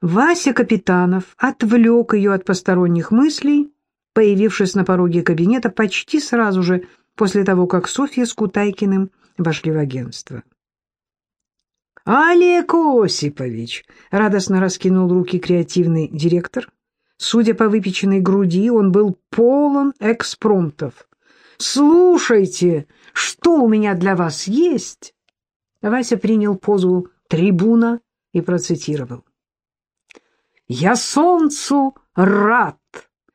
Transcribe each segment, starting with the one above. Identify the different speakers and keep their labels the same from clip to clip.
Speaker 1: Вася Капитанов отвлек ее от посторонних мыслей, появившись на пороге кабинета почти сразу же после того, как Софья с Кутайкиным вошли в агентство. «Олег Осипович!» — радостно раскинул руки креативный директор. Судя по выпеченной груди, он был полон экспромтов. «Слушайте, что у меня для вас есть?» Вася принял позу трибуна и процитировал. «Я солнцу рад,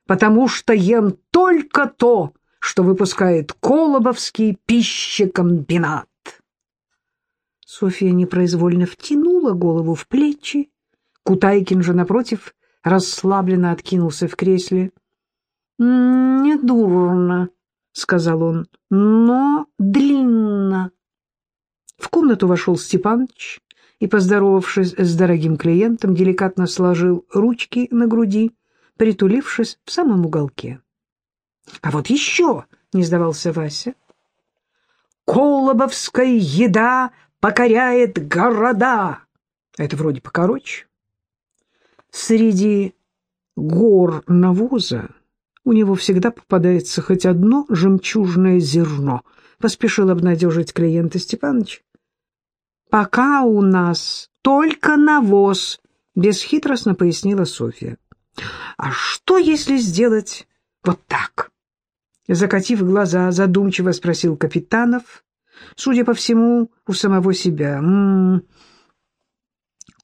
Speaker 1: потому что ем только то, что выпускает Колобовский пищекомбинат». Софья непроизвольно втянула голову в плечи. Кутайкин же, напротив, расслабленно откинулся в кресле. «Недурно», — сказал он, — «но длинно». В комнату вошел Степаныч и, поздоровавшись с дорогим клиентом, деликатно сложил ручки на груди, притулившись в самом уголке. — А вот еще, — не сдавался Вася, — «Колобовская еда покоряет города». Это вроде покороче. Среди гор навоза у него всегда попадается хоть одно жемчужное зерно, — поспешил обнадежить клиента Степаныч. «Пока у нас только навоз», — бесхитростно пояснила Софья. «А что, если сделать вот так?» Закатив глаза, задумчиво спросил Капитанов, судя по всему, у самого себя. «М «М-м, -м,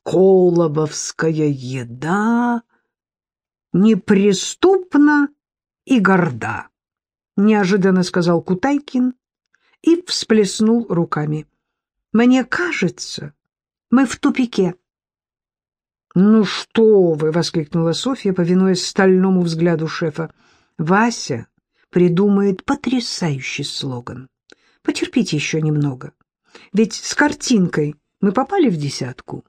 Speaker 1: «Колобовская еда неприступна и горда», — неожиданно сказал Кутайкин и всплеснул руками. Мне кажется, мы в тупике. «Ну что вы!» — воскликнула Софья, повинуясь стальному взгляду шефа. «Вася придумает потрясающий слоган. Потерпите еще немного. Ведь с картинкой мы попали в десятку».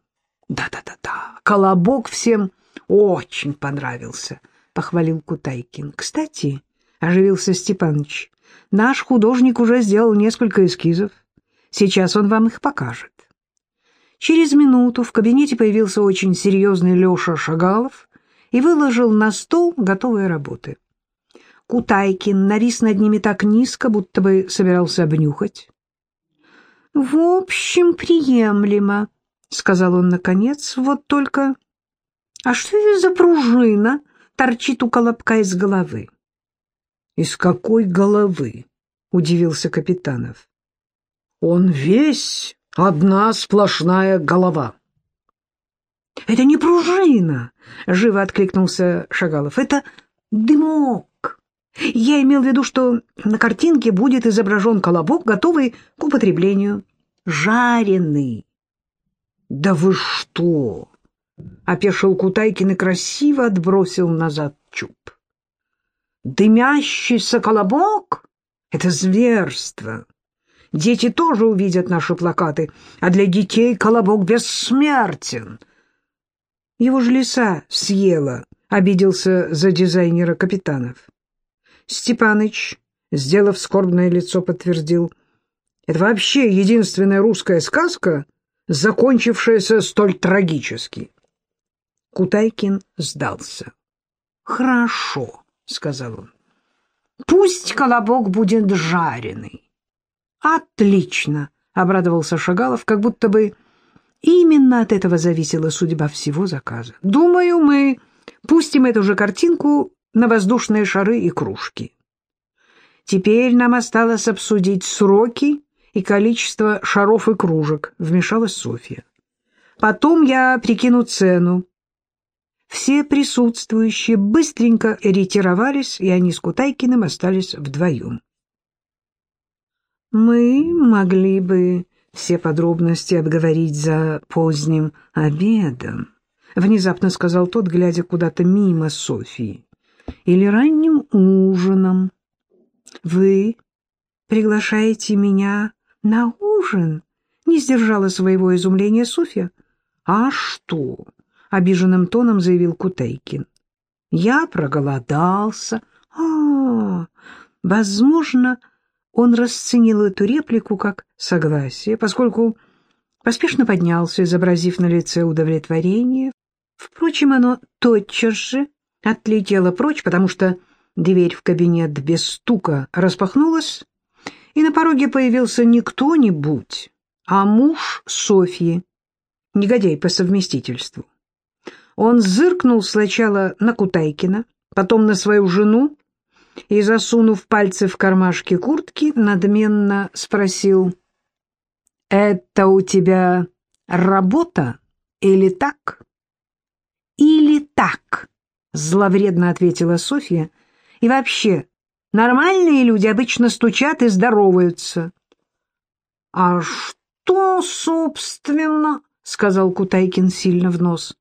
Speaker 1: «Да-да-да-да, колобок всем очень понравился», — похвалил Кутайкин. «Кстати», — оживился Степаныч, — «наш художник уже сделал несколько эскизов. Сейчас он вам их покажет. Через минуту в кабинете появился очень серьезный Леша Шагалов и выложил на стол готовые работы. Кутайкин навис над ними так низко, будто бы собирался обнюхать. — В общем, приемлемо, — сказал он наконец, — вот только... А что это за пружина торчит у колобка из головы? — Из какой головы? — удивился Капитанов. Он весь одна сплошная голова. «Это не пружина!» — живо откликнулся Шагалов. «Это дымок. Я имел в виду, что на картинке будет изображен колобок, готовый к употреблению. Жареный». «Да вы что!» — опешил Кутайкин и красиво отбросил назад чуб. «Дымящийся колобок — это зверство!» Дети тоже увидят наши плакаты, а для детей колобок бессмертен. Его же лиса съела, обиделся за дизайнера капитанов. Степаныч, сделав скорбное лицо, подтвердил. Это вообще единственная русская сказка, закончившаяся столь трагически. Кутайкин сдался. «Хорошо», — сказал он. «Пусть колобок будет жареный. «Отлично!» — обрадовался Шагалов, как будто бы именно от этого зависела судьба всего заказа. «Думаю, мы пустим эту же картинку на воздушные шары и кружки. Теперь нам осталось обсудить сроки и количество шаров и кружек», — вмешалась Софья. «Потом я прикину цену». Все присутствующие быстренько ретировались, и они с Кутайкиным остались вдвоем. Мы могли бы все подробности обговорить за поздним обедом, внезапно сказал тот, глядя куда-то мимо Софии, или ранним ужином. Вы приглашаете меня на ужин? Не сдержала своего изумления Софья. А что? обиженным тоном заявил Кутейкин. Я проголодался. А, возможно, он расценил эту реплику как согласие, поскольку поспешно поднялся, изобразив на лице удовлетворение. Впрочем, оно тотчас же отлетело прочь, потому что дверь в кабинет без стука распахнулась, и на пороге появился не кто-нибудь, а муж Софьи, негодяй по совместительству. Он зыркнул сначала на Кутайкина, потом на свою жену и, засунув пальцы в кармашки куртки, надменно спросил, «Это у тебя работа или так?» «Или так», — зловредно ответила Софья, «и вообще, нормальные люди обычно стучат и здороваются». «А что, собственно?» — сказал Кутайкин сильно в нос.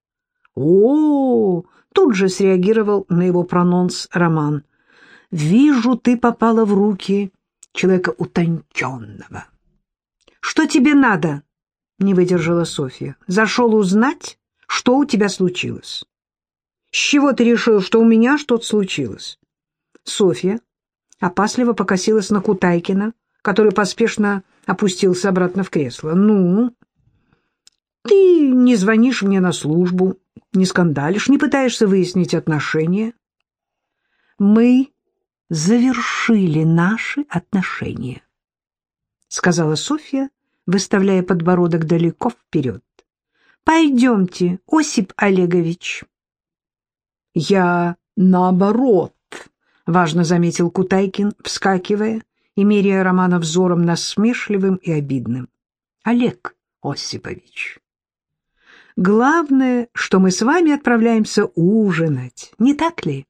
Speaker 1: «О, -о, -о тут же среагировал на его прононс Роман. «Вижу, ты попала в руки человека утонченного». «Что тебе надо?» — не выдержала Софья. «Зашел узнать, что у тебя случилось». «С чего ты решил, что у меня что-то случилось?» Софья опасливо покосилась на Кутайкина, который поспешно опустился обратно в кресло. «Ну, ты не звонишь мне на службу, не скандалишь, не пытаешься выяснить отношения. Мы завершили наши отношения, сказала Софья, выставляя подбородок далеко вперед. Пойдемте, Осип Олегович. Я наоборот, важно заметил Кутайкин, вскакивая и меряя Романа взором насмешливым и обидным. Олег Осипович, Главное, что мы с вами отправляемся ужинать, не так ли?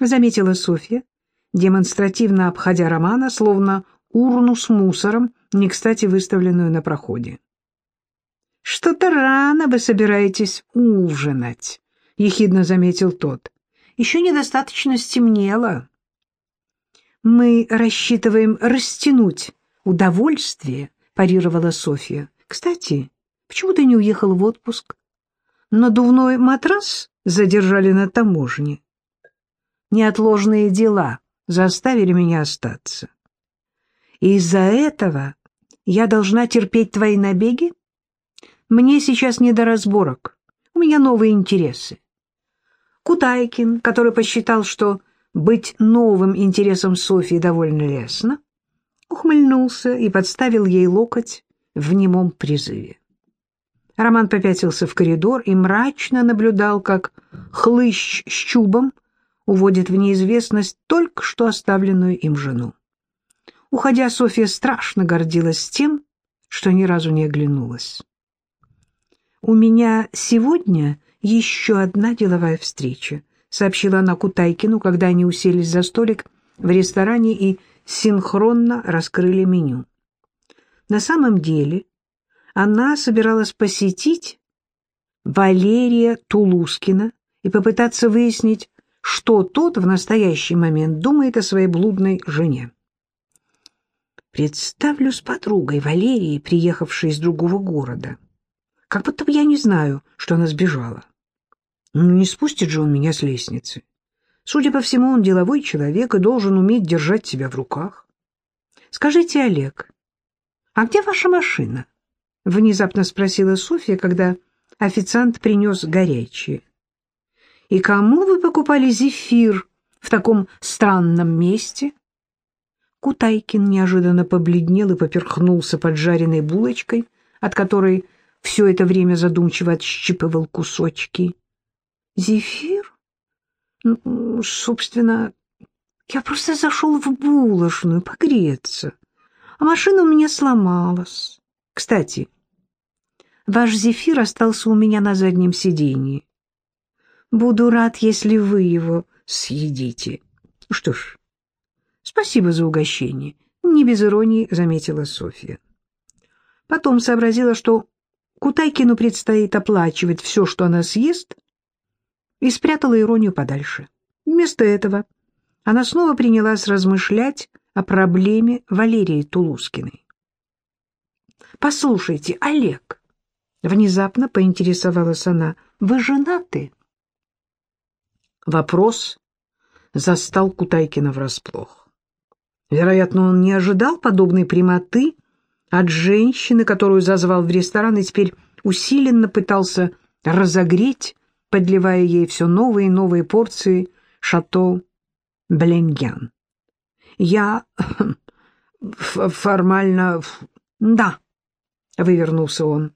Speaker 1: Заметила Софья, демонстративно обходя Романа, словно урну с мусором, не кстати выставленную на проходе. «Что-то рано вы собираетесь ужинать», — ехидно заметил тот. «Еще недостаточно стемнело». «Мы рассчитываем растянуть удовольствие», — парировала Софья. «Кстати, почему ты не уехал в отпуск? надувной матрас задержали на таможне. Неотложные дела заставили меня остаться. из-за этого я должна терпеть твои набеги? Мне сейчас не до разборок, у меня новые интересы. Кутайкин, который посчитал, что быть новым интересом Софии довольно лестно, ухмыльнулся и подставил ей локоть в немом призыве. Роман попятился в коридор и мрачно наблюдал, как хлыщ с чубом уводит в неизвестность только что оставленную им жену. Уходя, Софья страшно гордилась тем, что ни разу не оглянулась. «У меня сегодня еще одна деловая встреча», — сообщила она Кутайкину, когда они уселись за столик в ресторане и синхронно раскрыли меню. На самом деле она собиралась посетить Валерия Тулускина и попытаться выяснить, что тот в настоящий момент думает о своей блудной жене. Представлю с подругой Валерией, приехавшей из другого города. Как будто бы я не знаю, что она сбежала. Ну, не спустит же он меня с лестницы. Судя по всему, он деловой человек и должен уметь держать себя в руках. Скажите, Олег, а где ваша машина? — внезапно спросила Софья, когда официант принес горячее. «И кому вы покупали зефир в таком странном месте?» Кутайкин неожиданно побледнел и поперхнулся поджаренной булочкой, от которой все это время задумчиво отщипывал кусочки. «Зефир? Ну, собственно, я просто зашел в булочную погреться, а машина у меня сломалась». Кстати, ваш зефир остался у меня на заднем сиденье. Буду рад, если вы его съедите. Что ж, спасибо за угощение. Не без иронии заметила Софья. Потом сообразила, что Кутайкину предстоит оплачивать все, что она съест, и спрятала иронию подальше. Вместо этого она снова принялась размышлять о проблеме Валерии Тулускиной. «Послушайте, Олег!» Внезапно поинтересовалась она. «Вы женаты?» Вопрос застал Кутайкина врасплох. Вероятно, он не ожидал подобной прямоты от женщины, которую зазвал в ресторан и теперь усиленно пытался разогреть подливая ей все новые и новые порции шато Бленгян. «Я формально... да», — вывернулся он.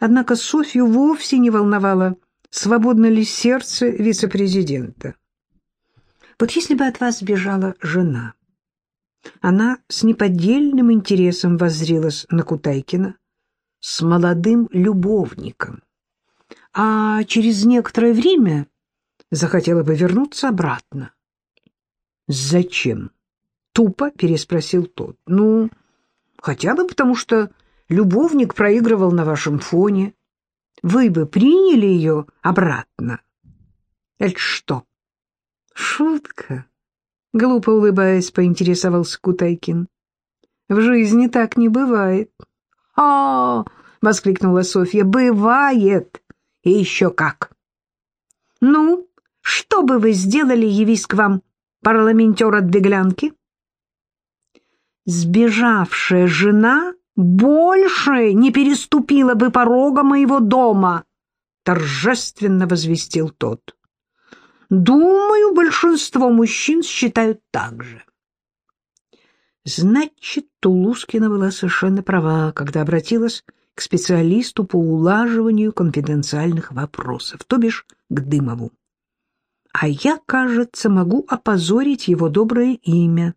Speaker 1: Однако Софью вовсе не волновало, свободно ли сердце вице-президента. Вот если бы от вас сбежала жена, она с неподдельным интересом воззрилась на Кутайкина с молодым любовником, а через некоторое время захотела бы вернуться обратно. «Зачем?» — тупо переспросил тот. «Ну, хотя бы потому, что любовник проигрывал на вашем фоне. Вы бы приняли ее обратно?» «Это что?» «Шутка», — глупо улыбаясь, поинтересовался Кутайкин. «В жизни так не бывает». «А-а-а!» — воскликнула Софья. «Бывает! И еще как!» «Ну, что бы вы сделали, явись к вам парламентер от беглянки?» «Сбежавшая жена больше не переступила бы порога моего дома», — торжественно возвестил тот. Думаю, большинство мужчин считают так же. Значит, Тулускина была совершенно права, когда обратилась к специалисту по улаживанию конфиденциальных вопросов, то бишь к Дымову. А я, кажется, могу опозорить его доброе имя.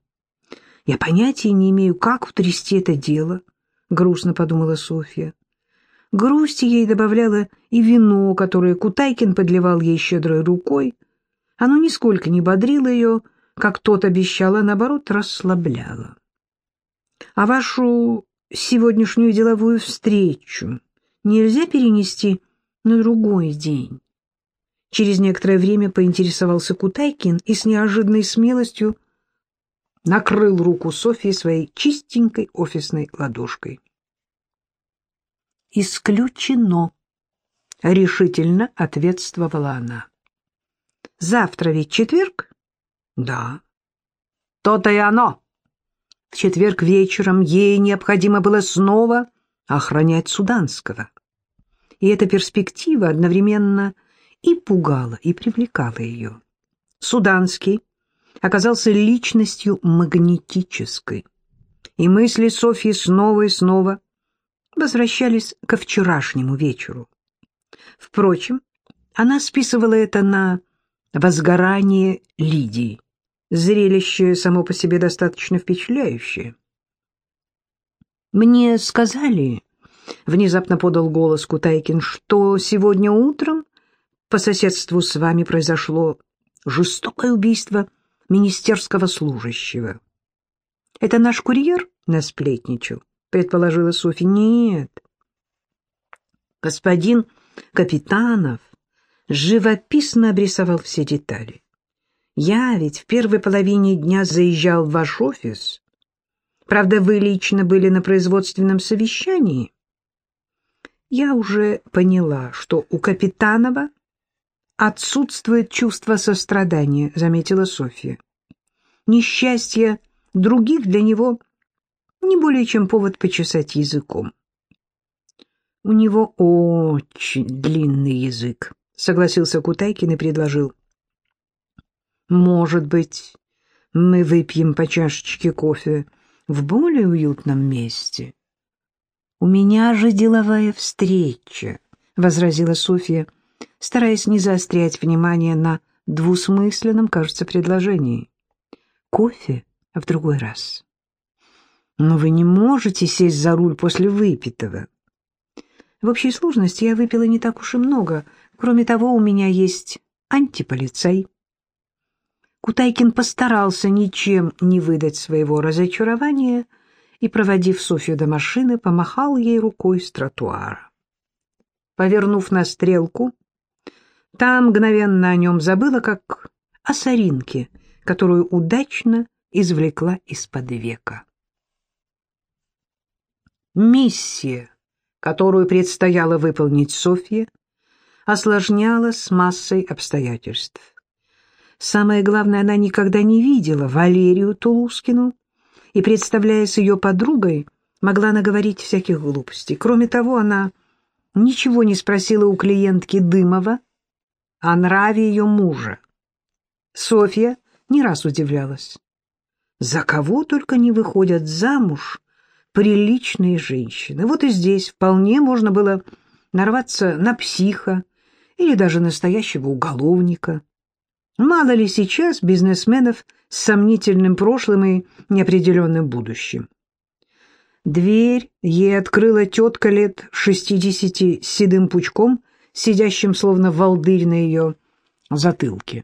Speaker 1: Я понятия не имею, как утрясти это дело, — грустно подумала Софья. Грусти ей добавляло и вино, которое Кутайкин подливал ей щедрой рукой, оно нисколько не бодрило ее, как тот обещал, а наоборот расслабляло. А вашу сегодняшнюю деловую встречу нельзя перенести на другой день? Через некоторое время поинтересовался Кутайкин и с неожиданной смелостью накрыл руку Софьи своей чистенькой офисной ладошкой. «Исключено», — решительно ответствовала она. Завтра ведь четверг? Да. То-то и оно. В четверг вечером ей необходимо было снова охранять Суданского. И эта перспектива одновременно и пугала, и привлекала ее. Суданский оказался личностью магнетической, и мысли Софьи снова и снова возвращались ко вчерашнему вечеру. Впрочем, она списывала это на возгорание Лидии. Зрелище само по себе достаточно впечатляющее. «Мне сказали», — внезапно подал голос Кутайкин, «что сегодня утром по соседству с вами произошло жестокое убийство министерского служащего». «Это наш курьер насплетничал?» — предположила Софья. «Нет». «Господин Капитанов живописно обрисовал все детали. Я ведь в первой половине дня заезжал в ваш офис. Правда, вы лично были на производственном совещании. Я уже поняла, что у Капитанова отсутствует чувство сострадания, заметила Софья. Несчастье других для него не более чем повод почесать языком. У него очень длинный язык, — согласился Кутайкин и предложил. «Может быть, мы выпьем по чашечке кофе в более уютном месте?» «У меня же деловая встреча», — возразила Софья, стараясь не заострять внимание на двусмысленном, кажется, предложении. «Кофе в другой раз». «Но вы не можете сесть за руль после выпитого». В общей сложности я выпила не так уж и много, Кроме того, у меня есть антиполицай. Кутайкин постарался ничем не выдать своего разочарования и, проводив Софью до машины, помахал ей рукой с тротуара. Повернув на стрелку, та мгновенно о нем забыла, как о соринке, которую удачно извлекла из-под века. Миссия, которую предстояло выполнить Софье, осложнялась массой обстоятельств. Самое главное, она никогда не видела Валерию Тулускину и, представляясь ее подругой, могла наговорить всяких глупостей. Кроме того, она ничего не спросила у клиентки Дымова о нраве ее мужа. Софья не раз удивлялась. За кого только не выходят замуж приличные женщины. Вот и здесь вполне можно было нарваться на психа или даже настоящего уголовника. Мало ли сейчас бизнесменов с сомнительным прошлым и неопределенным будущим. Дверь ей открыла тетка лет шестидесяти с седым пучком, сидящим словно волдырь на ее затылке.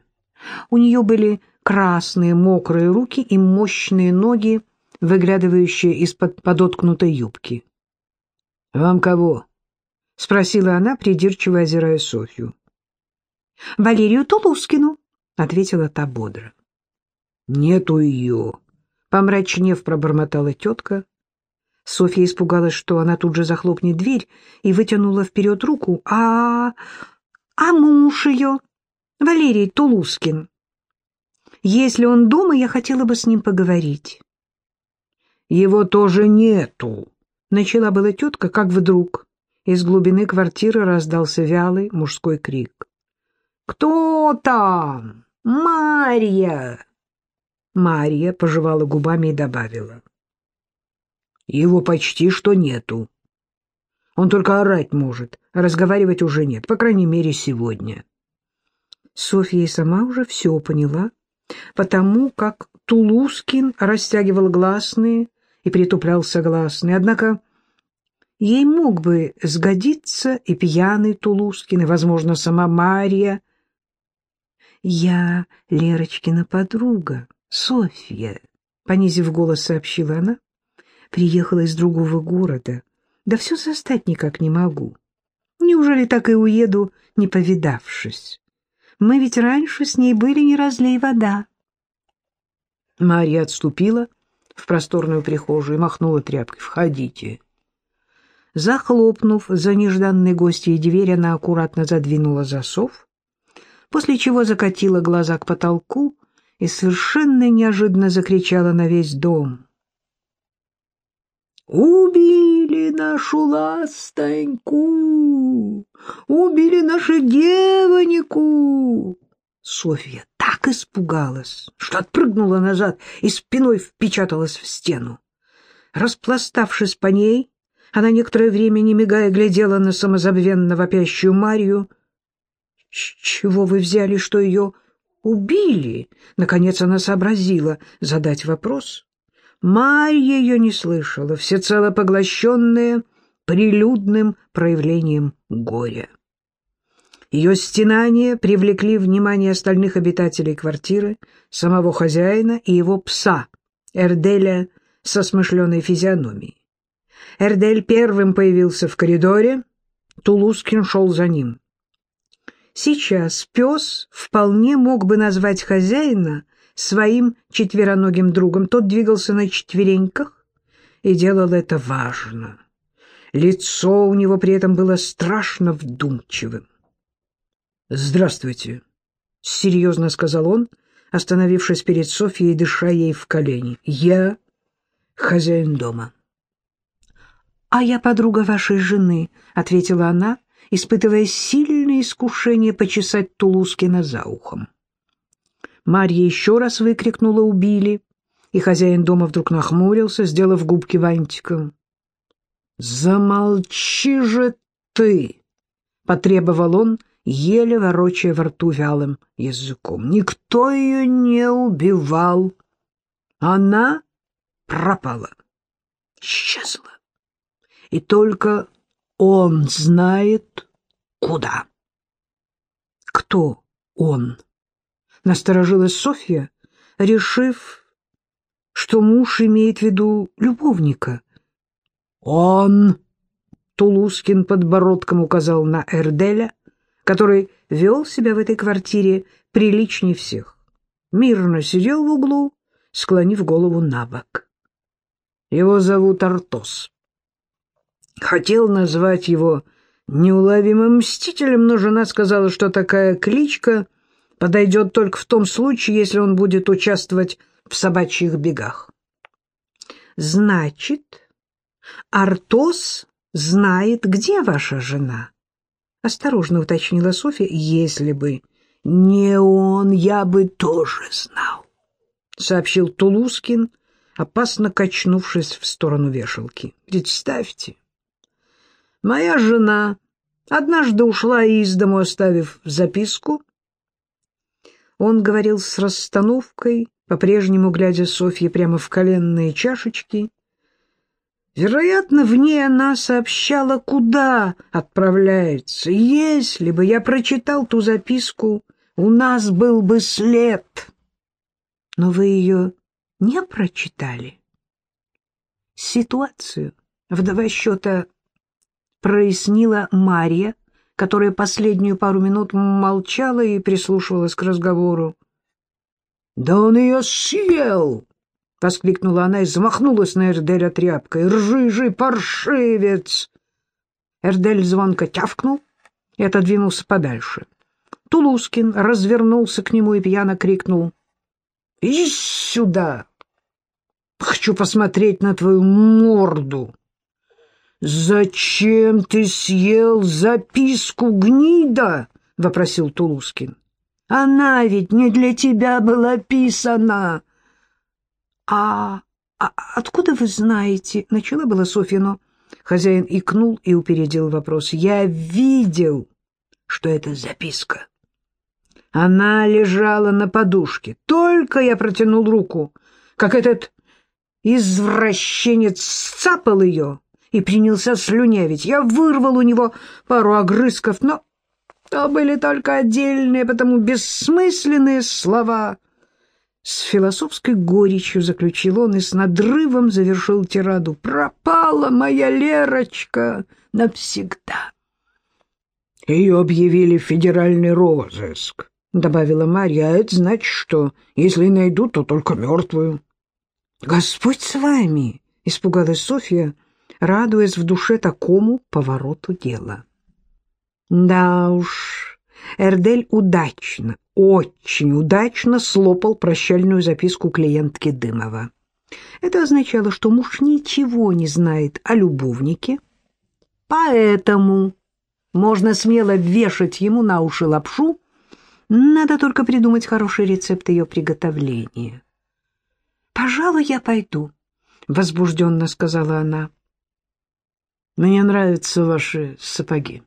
Speaker 1: У нее были красные мокрые руки и мощные ноги, выглядывающие из-под подоткнутой юбки. «Вам кого?» — спросила она, придирчиво озирая Софью. «Валерию Тулускину», — ответила та бодро. «Нету ее», — помрачнев пробормотала тетка. Софья испугалась, что она тут же захлопнет дверь, и вытянула вперед руку. «А... а муж ее? Валерий Тулускин. Если он дома, я хотела бы с ним поговорить». «Его тоже нету», — начала была тетка, как вдруг из глубины квартиры раздался вялый мужской крик. «Кто там? Марья!» Марья пожевала губами и добавила. «Его почти что нету. Он только орать может, а разговаривать уже нет, по крайней мере, сегодня». Софья и сама уже все поняла, потому как Тулускин растягивал гласные и притуплял согласные. Однако ей мог бы сгодиться и пьяный Тулускин, и, возможно, сама Марья. «Я Лерочкина подруга, Софья», — понизив голос, сообщила она. «Приехала из другого города. Да все застать никак не могу. Неужели так и уеду, не повидавшись? Мы ведь раньше с ней были не разлей вода». Марья отступила в просторную прихожую и махнула тряпкой. «Входите». Захлопнув за нежданной гостьей дверь, она аккуратно задвинула засов, после чего закатила глаза к потолку и совершенно неожиданно закричала на весь дом. «Убили нашу ластоньку! Убили нашу девоньку!» Софья так испугалась, что отпрыгнула назад и спиной впечаталась в стену. Распластавшись по ней, она некоторое время, не мигая, глядела на самозабвенно вопящую Марию. — чего вы взяли, что ее убили? Наконец она сообразила задать вопрос. Марья ее не слышала, всецело поглощенная прилюдным проявлением горя. Ее стенания привлекли внимание остальных обитателей квартиры, самого хозяина и его пса, Эрделя со смышленой физиономией. Эрдель первым появился в коридоре, Тулускин шел за ним. Сейчас пес вполне мог бы назвать хозяина своим четвероногим другом. Тот двигался на четвереньках и делал это важно. Лицо у него при этом было страшно вдумчивым. «Здравствуйте», — серьезно сказал он, остановившись перед Софьей, дыша ей в колени. «Я хозяин дома». «А я подруга вашей жены», — ответила она, испытывая сильное искушение почесать Тулускина за ухом. Марья еще раз выкрикнула «убили», и хозяин дома вдруг нахмурился, сделав губки бантиком. «Замолчи же ты!» — потребовал он, еле ворочая во рту вялым языком. «Никто ее не убивал. Она пропала, исчезла и только он знает, куда. Кто он? Насторожилась Софья, решив, что муж имеет в виду любовника. Он, Тулускин подбородком указал на Эрделя, который вел себя в этой квартире приличнее всех. Мирно сидел в углу, склонив голову на бок. Его зовут Артос. Хотел назвать его неуловимым мстителем, но жена сказала, что такая кличка подойдет только в том случае, если он будет участвовать в собачьих бегах. «Значит, Артос знает, где ваша жена?» — осторожно уточнила Софья. «Если бы Не он, я бы тоже знал, — сообщил Тулускин, опасно качнувшись в сторону вешалки. Представьте, моя жена однажды ушла из дому, оставив записку. Он говорил с расстановкой, по-прежнему глядя Софье прямо в коленные чашечки. Вероятно, в ней она сообщала, куда отправляется. Если бы я прочитал ту записку, у нас был бы след. Но вы ее не прочитали. Ситуацию вдова счета прояснила Мария, которая последнюю пару минут молчала и прислушивалась к разговору. «Да он ее съел!» — воскликнула она и замахнулась на Эрделя тряпкой. «Ржижий паршивец!» Эрдель звонко тявкнул и отодвинулся подальше. Тулускин развернулся к нему и пьяно крикнул. «Иди сюда! Хочу посмотреть на твою морду!» «Зачем ты съел записку, гнида?» — вопросил Тулускин. Она ведь не для тебя была писана. А, а откуда вы знаете? Начала была Софья, но хозяин икнул и упередил вопрос. Я видел, что это записка. Она лежала на подушке. Только я протянул руку, как этот извращенец сцапал ее и принялся слюнявить. Я вырвал у него пару огрызков, но то были только отдельные, потому бессмысленные слова. С философской горечью заключил он и с надрывом завершил тираду. «Пропала моя Лерочка навсегда!» «Ее объявили в федеральный розыск», — добавила Марья. «А это значит, что если найдут, то только мертвую». «Господь с вами!» — испугалась Софья, радуясь в душе такому повороту дела. Да уж, Эрдель удачно, очень удачно слопал прощальную записку клиентки Дымова. Это означало, что муж ничего не знает о любовнике, поэтому можно смело вешать ему на уши лапшу, надо только придумать хороший рецепт ее приготовления. «Пожалуй, я пойду», — возбужденно сказала она. «Мне нравятся ваши сапоги»,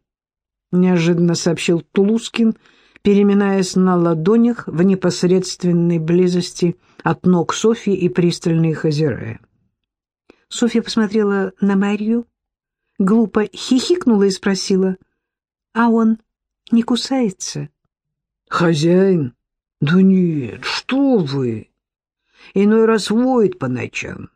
Speaker 1: неожиданно сообщил Тулускин, переминаясь на ладонях в непосредственной близости от ног Софьи и пристально их озирая. Софья посмотрела на Марию, глупо хихикнула и спросила, «А он не кусается?» «Хозяин? Да нет, что вы! Иной раз воет по ночам.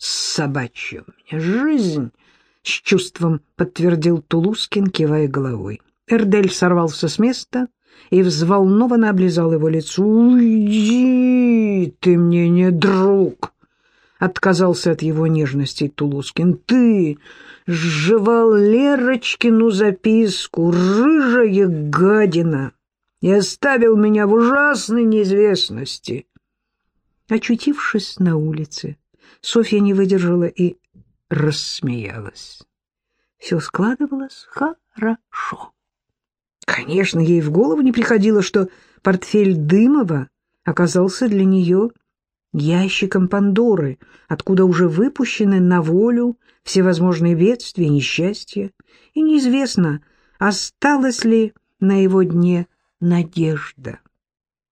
Speaker 1: Собачья у меня жизнь!» — с чувством подтвердил Тулускин, кивая головой. Эрдель сорвался с места и взволнованно облизал его лицо. «Уйди, ты мне не друг!» — отказался от его нежности Тулускин. «Ты сживал Лерочкину записку, рыжая гадина, и оставил меня в ужасной неизвестности». Очутившись на улице, Софья не выдержала и рассмеялась. Все складывалось хорошо. Конечно, ей в голову не приходило, что портфель Дымова оказался для нее ящиком Пандоры, откуда уже выпущены на волю всевозможные бедствия и несчастья, и неизвестно, осталась ли на его дне надежда.